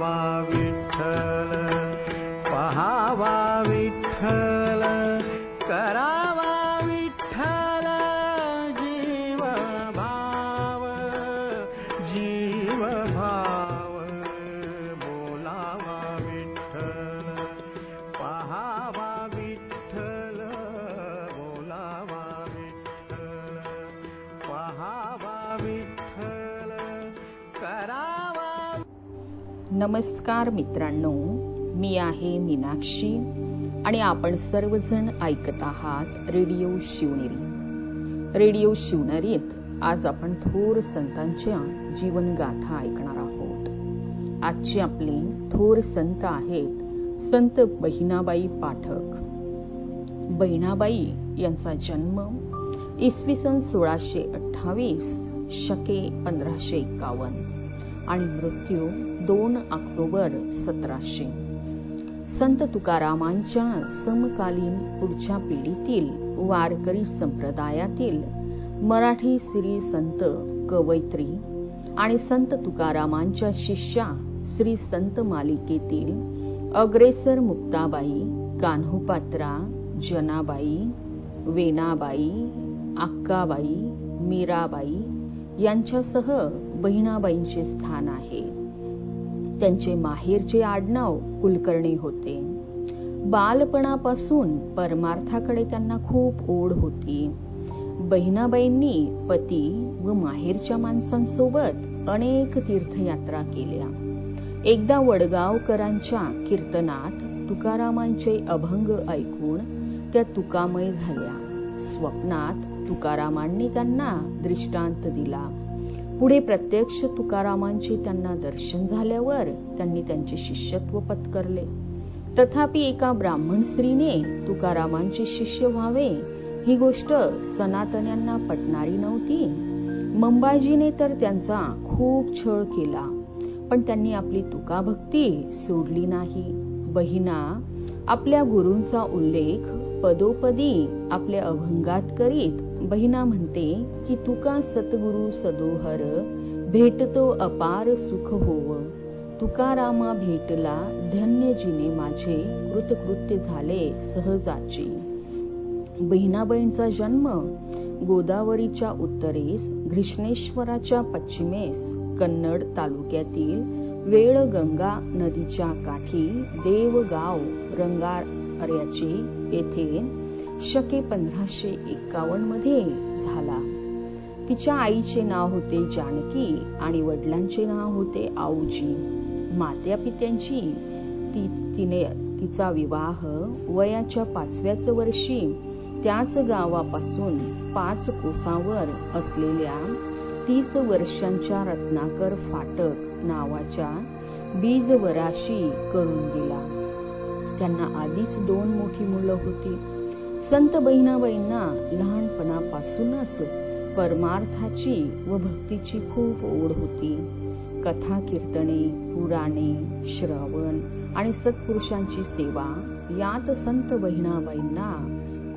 विठ्ठल पहावा नमस्कार मित्रांनो मी आहे मीनाक्षी आणि आपण सर्वजण ऐकत आहात रेडिओ शिवनेरी. रेडिओ शिवनेरीत आज आपण थोर संतांच्या जीवनगाथा ऐकणार आहोत. आजचे आपले थोर संत आहेत संत बहिणाबाई पाठक. बहिणाबाई यांचा जन्म इसवी सन सोळाशे अठ्ठावीस शके पंधराशे एकावन्न आणि मृत्यू दोन ऑक्टोबर सतराशे. संत तुकारामांच्या समकालीन पुढच्या पिढीतील वारकरी संप्रदायातील मराठी श्री संत कवयित्री आणि संत तुकारामांच्या शिष्या श्री संत मालिकेतील अग्रेसर मुक्ताबाई कान्होपात्रा जनाबाई वेणाबाई अक्काबाई मीराबाई यांच्यासह बहिणाबाईंचे स्थान आहे. त्यांचे माहेरचे आडनाव कुलकर्णी होते. बालपणापासून परमार्थाकडे त्यांना खूप ओढ होती. बहिणाबाईंनी पती व माहेरच्या माणसांसोबत अनेक तीर्थयात्रा केल्या. एकदा वडगावकरांच्या कीर्तनात तुकारामांचे अभंग ऐकून त्या तुकामय झाल्या. स्वप्नात तुकारामांनी त्यांना दृष्टांत दिला. पुढे प्रत्यक्ष तुकारामांचे त्यांना दर्शन झाल्यावर त्यांनी त्यांचे शिष्यत्व पत्करले. तथापि एका ब्राह्मण स्त्रीने तुकारामांचे शिष्य व्हावे ही गोष्ट सनातन्यांना पटणारी नव्हती. मंबाजीने तर त्यांचा खूप छळ केला पण त्यांनी आपली तुकाभक्ती सोडली नाही. बहिणा आपल्या गुरूंचा उल्लेख पदोपदी आपल्या अभंगात करीत बहिणा म्हणते की तुका सतगुरु सदोहर भेटतो अपार सुख होव. तुकारामा भेटला धन्य जिने माझे कृतकृत्य झाले सहजाची. बहिणाबाईंचा जन्म गोदावरीच्या उत्तरेस घृष्णेश्वराच्या पश्चिमेस कन्नड तालुक्यातील वेळगंगा नदीच्या काठी देवगाव रंगार्याचे येथे शके पंधराशे एकावन्नमध्ये झाला. तिच्या आईचे नाव होते जानकी आणि वडिलांचे नाव होते आऊजी मात्या पित्यांची ती तिने तिचा विवाह वयाच्या पाचव्याच वर्षी त्याच गावापासून पाच कोसावर असलेल्या तीस वर्षांच्या रत्नाकर फाटक नावाच्या बीजवराशी करून दिला. त्यांना आधीच दोन मोठी मुलं होती. संत बहिणाबाईंना लहानपणापासूनच परमार्थाची व भक्तीची खूप ओढ होती. कथा कीर्तने पुराणे श्रवण आणि सत्पुरुषांची सेवा यात संत बहिणाबाईंना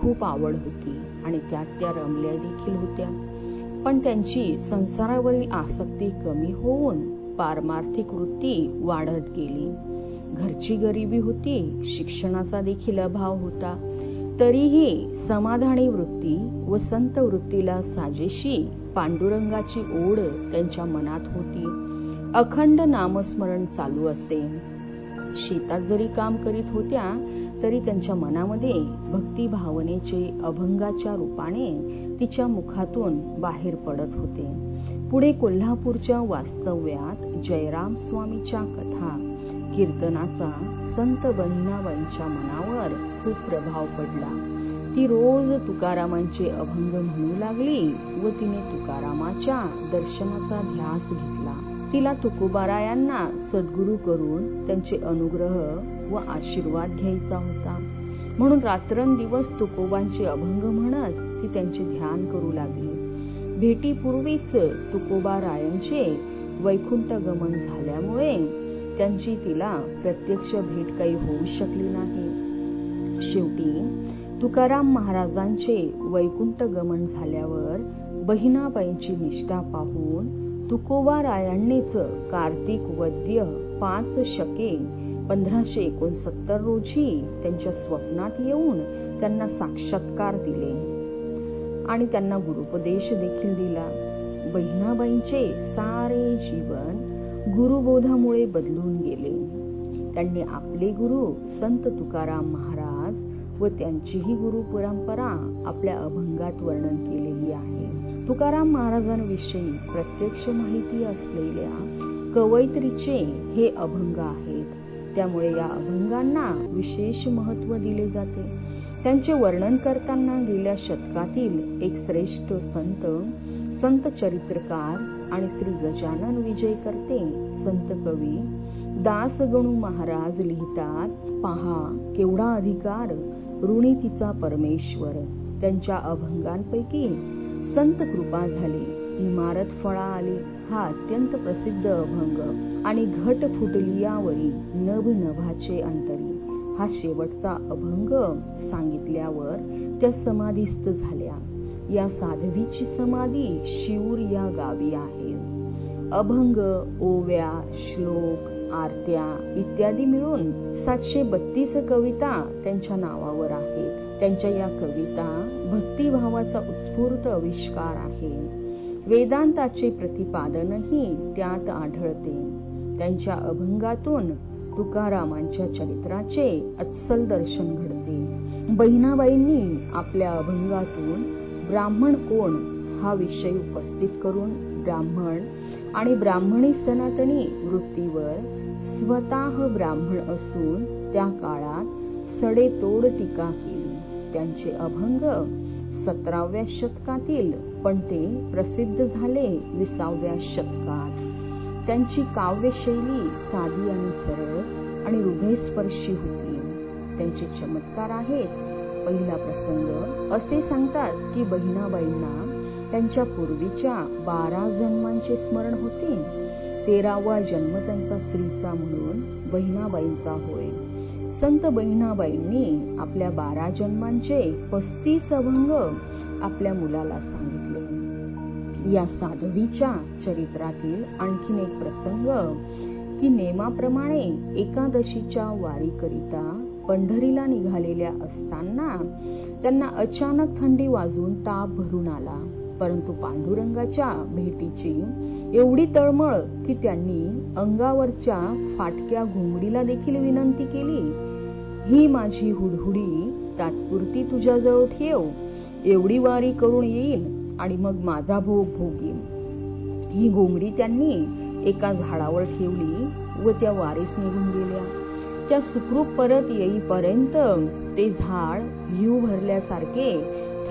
खूप आवड होती आणि त्यात त्या रमल्या देखील होत्या. पण त्यांची संसारावरील आसक्ती कमी होऊन पारमार्थिक वृत्ती वाढत गेली. घरची गरिबी होती शिक्षणाचा देखील अभाव होता. तरीही समाधानी वृत्ती व संत वृत्तीला साजेशी पांडुरंगाची ओढ त्यांच्या मनात होती. अखंड नामस्मरण चालू असे. शेतात जरी काम करीत होत्या तरी त्यांच्या मनामध्ये भक्ती भावनेचे अभंगाच्या रूपाने तिच्या मुखातून बाहेर पडत होते. पुढे कोल्हापूरच्या वास्तव्यात जयराम स्वामीच्या कथा कीर्तनाचा संत बहिणाबाईंच्या मनावर खूप प्रभाव पडला. ती रोज तुकारामांचे अभंग म्हणू लागली व तिने तुकारामाच्या दर्शनाचा ध्यास घेतला. तिला तुकोबारायांना सद्गुरू करून त्यांचे अनुग्रह व आशीर्वाद घ्यायचा होता. म्हणून रात्रंदिवस तुकोबांचे अभंग म्हणत ती त्यांचे ध्यान करू लागली. भेटीपूर्वीच तुकोबारायांचे वैकुंठ गमन झाल्यामुळे त्यांची तिला प्रत्यक्ष भेट काही होऊ शकली नाही. शेवटी तुकाराम महाराजांचे वैकुंठ गमन झाल्यावर बहिणाबाईंची निष्ठा पाहून तुकोबा रायांनीच कार्तिक वद्य पाच शके पंधराशे एकोणसत्तर रोजी त्यांच्या स्वप्नात येऊन त्यांना साक्षात्कार दिले. आणि त्यांना गुरुपदेश देखील दिला. बहिणाबाईंचे सारे जीवन गुरुबोधामुळे बदलून गेले. त्यांनी आपले गुरु संत तुकाराम महाराज व त्यांचीही गुरु परंपरा आपल्या अभंगात वर्णन केलेली आहे. तुकाराम महाराजांविषयी प्रत्यक्ष माहिती असलेल्या कवयित्रीचे हे अभंग आहेत. त्यामुळे या अभंगांना विशेष महत्त्व दिले जाते. त्यांचे वर्णन करताना गेल्या शतकातील एक श्रेष्ठ संत संत चरित्रकार आणि श्री गजानन विजय करते संत कवी दासगणू महाराज लिहितात पहा केवढा अधिकार ऋणी तिचा परमेश्वर. त्यांच्या अभंगांपैकी संत कृपा झाली. इमारत फळा आली हा अत्यंत प्रसिद्ध अभंग. आणि घट फुटली यावरी नभ नभाचे अंतरी. हा शेवटचा अभंग सांगितल्यावर त्या समाधीस्थ झाल्या. या साध्वीची समाधी शिऊर या गावी आहे. अभंग ओव्या श्लोक आरत्या इत्यादी मिळून सातशे बत्तीस कविता त्यांच्या नावावर आहेत. त्यांच्या या कविता भक्तिभावाचा उत्स्फूर्त आविष्कार आहे. वेदांताचे प्रतिपादनही त्यात आढळते. त्यांच्या अभंगातून तुकारामांच्या चरित्राचे अस्सल दर्शन घडते. बहिणाबाईंनी आपल्या अभंगातून ब्राह्मण कोण हा विषय उपस्थित करून ब्राह्मण आणि ब्राह्मणी सनातनी वृत्तीवर स्वतः ब्राह्मण असून त्या काळात सडेतोड टीका केली. त्यांचे अभंग सतराव्या शतकातील पण ते प्रसिद्ध झाले विसाव्या शतकात. त्यांची काव्यशैली साधी आणि सरळ आणि हृदयस्पर्शी होती. त्यांचे चमत्कार आहेत. पहिला प्रसंग असे सांगतात की बहिणाबाईंना त्यांच्या पूर्वीच्या बारा जन्मांचे स्मरण होते. तेरावा जन्म त्यांचा स्त्रीचा म्हणून बहिणाबाईंचा होय. संत बहिणाबाईंनी आपल्या बारा जन्मांचे पस्तीस अभंग आपल्या मुलाला सांगितले. या साधवीच्या चरित्रातील आणखीन एक प्रसंग की नेमाप्रमाणे एकादशीच्या वारीकरिता पंढरीला निघालेल्या असताना त्यांना अचानक थंडी वाजून ताप भरून आला. परंतु पांडुरंगाच्या भेटीची एवढी तळमळ की त्यांनी अंगावरच्या फाटक्या घोंगडीला देखील विनंती केली. ही माझी हुडहुडी तात्पुरती तुझ्याजवळ ठेव. एवढी वारी करून येईल आणि मग माझा भोग भोगीन. ही घोंगडी त्यांनी एका झाडावर ठेवली व त्या वारीस निघून गेल्या. त्या सुखरूप परत येईपर्यंत ते झाड हिव भरल्यासारखे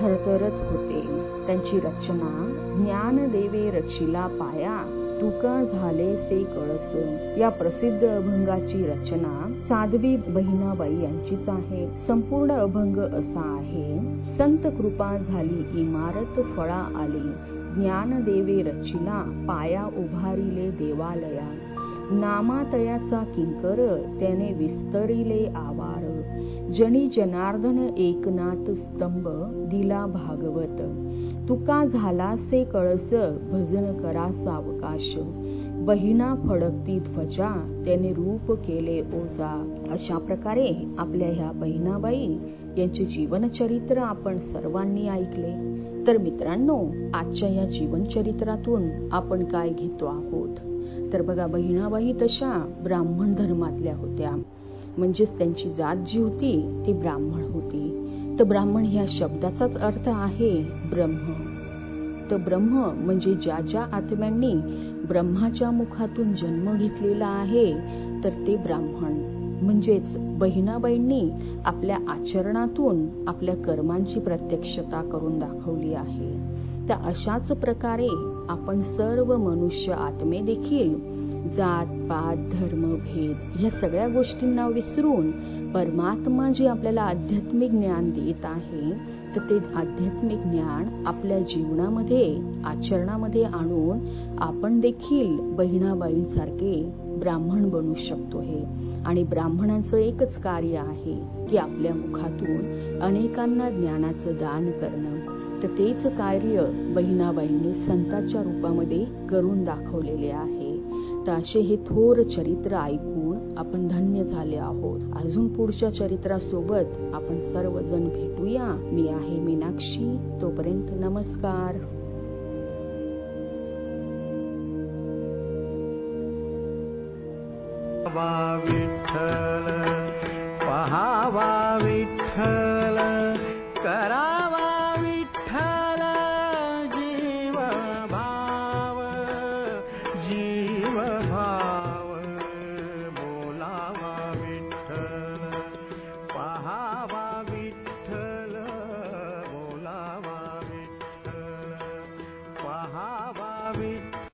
थरथरत होते. त्यांची रचना ज्ञान देवे रचिला पाया तुका झाले से कळस. या प्रसिद्ध अभंगाची रचना साध्वी बहिणाबाई यांचीच आहे. संपूर्ण अभंग असा आहे संत कृपा झाली इमारत फळा आली. ज्ञान देवे रचिला पाया उभारिले देवालया. नामातयाचा किंकर त्याने विस्तरिले आवार. जनी जनार्दन एकनाथ स्तंभ दिला भागवत. तुका झाला से कळस भजन करा सावकाश. बहिणा फडकती ध्वजा त्याने रूप केले ओजा अशा प्रकारे आपल्या ह्या बहिणाबाई यांचे जीवनचरित्र आपण सर्वांनी ऐकले. तर मित्रांनो आजच्या या जीवनचरित्रातून आपण काय घेतो आहोत? तर बघा बहिणाबाई तशा ब्राह्मण धर्मातल्या होत्या. म्हणजेच त्यांची जात जी होती ती ब्राह्मण होती. तर ब्राह्मण ह्या शब्दाचाच अर्थ आहे ब्रह्म. तर ब्रह्म म्हणजे ज्या ज्या आत्म्यांनी ब्रह्माच्या मुखातून जन्म घेतलेला आहे तर ते ब्राह्मण. म्हणजेच बहिणाबाईंनी आपल्या आचरणातून आपल्या कर्मांची प्रत्यक्षता करून दाखवली आहे. तर अशाच प्रकारे आपण सर्व मनुष्य आत्मे देखील जात पात धर्म भेद ह्या सगळ्या गोष्टींना विसरून परमात्मा जे आपल्याला आध्यात्मिक ज्ञान देत आहे तर ते आध्यात्मिक ज्ञान आपल्या जीवनामध्ये आचरणामध्ये आणून आपण देखील बहिणाबाईंसारखे ब्राह्मण बनू शकतो हे. आणि ब्राह्मणांचं एकच कार्य आहे की आपल्या मुखातून अनेकांना ज्ञानाचं दान करणं. तर तेच कार्य बहिणाबाईंनी संतांच्या रूपामध्ये करून दाखवलेले आहे. तर असे हे थोर चरित्र ऐकून आपण धन्य झाले आहोत. अजून पुढच्या चरित्रासोबत आपण सर्वजण भेटूया. मी आहे मीनाक्षी. तोपर्यंत नमस्कार. विठ्ठल पहावा विठ्ठल करा